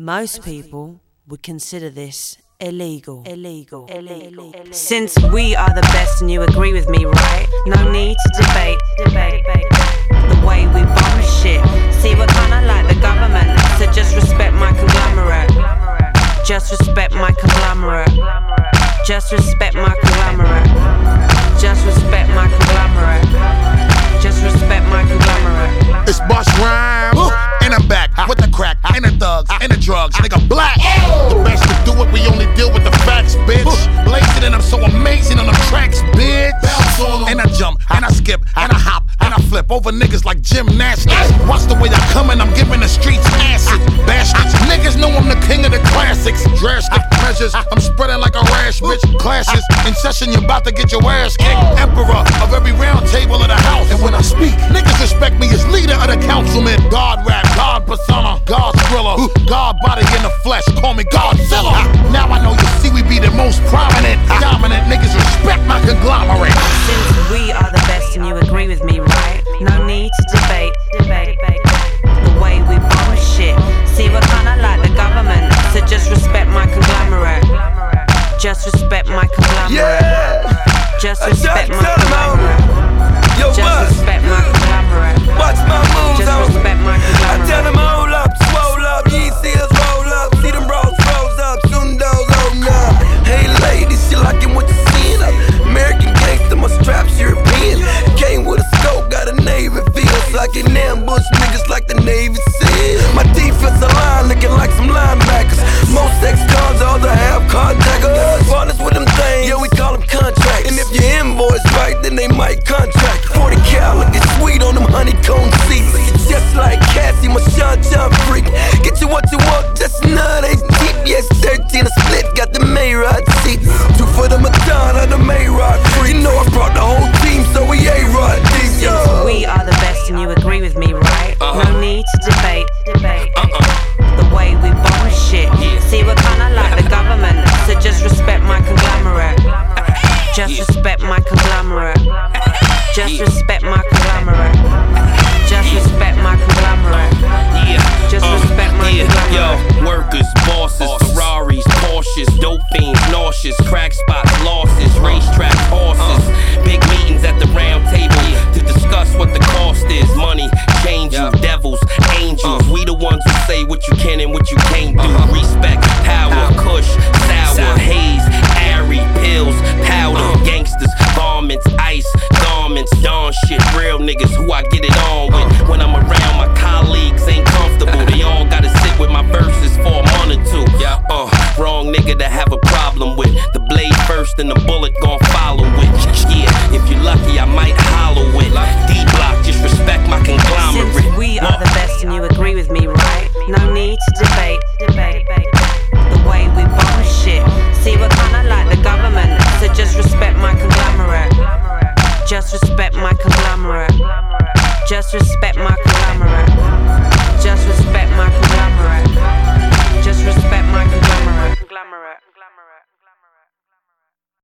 Most people would consider this illegal. Illegal. Illegal. Since we are the best and you agree with me, right? No need to debate. Debate. The way we bomb shit. See, we're kinda like the government, so just respect my conglomerate. Just respect my conglomerate. Just respect my conglomerate. Just respect my conglomerate. Just respect my conglomerate. It's Boss Rhymes, and the drugs. Nigga black. The best to do it, we only deal with the facts, bitch. Blazing and I'm so amazing on the tracks, bitch. And I jump and I skip and I hop and I flip over niggas like gymnastics. Watch the way I come and I'm giving the streets acid. Bastards, niggas know I'm the king of the classics. Drastic measures, I'm spreading like a rash, bitch. Clashes in session, you're about to get your ass kicked. Emperor of every round table of the house. And when I speak, niggas respect me as leader of the councilman. God rap, persona, God thriller, God body in the flesh. Call me Godzilla. Now I know you see we be the most prominent, ah. dominant niggas. Respect my conglomerate. Since we are the best and you agree with me, right? No need to debate. Debate. The way we bomb shit. See, we're kinda like the government, so just respect my conglomerate. Just respect my conglomerate. Yeah. Just respect my tell 'em all. conglomerate. So I ambush niggas like the Navy SEAL. My defensive line respect my conglomerate. Just respect my conglomerate. Just respect my conglomerate. Who I get it on with. When I'm around, my colleagues ain't comfortable. They all gotta sit with my verses for a month or two. Uh, wrong nigga to have a problem with. The blade first and the bullet gon' follow it. Yeah, if you're lucky, I might hollow it. D block, just respect my conglomerate. Since we are the best and you agree with me, right? No need to debate. Debate. The way we bomb shit. See, we're kinda like the government, so just respect my conglomerate. Just respect